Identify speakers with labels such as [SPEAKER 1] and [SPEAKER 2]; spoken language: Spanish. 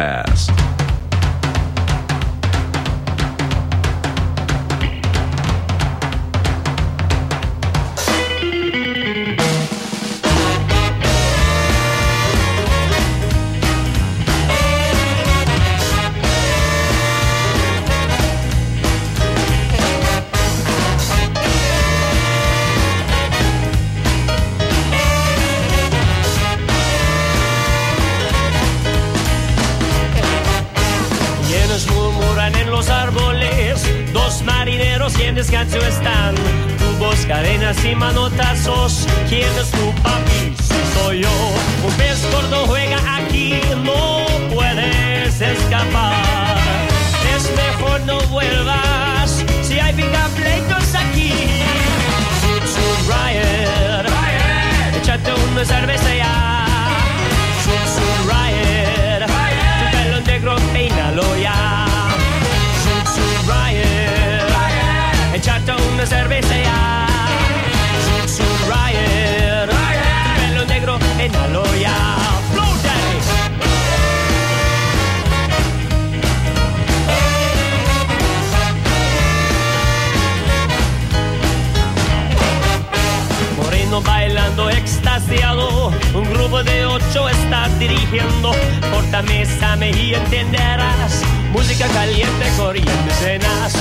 [SPEAKER 1] past.
[SPEAKER 2] descanso están tubos, cadenas y manotazos. ¿Quién es tu papi? Si soy yo, un pez gordo juega 8 estás dirigiendo. Corta mesa, me y entenderás. Música caliente, corriente, cenas.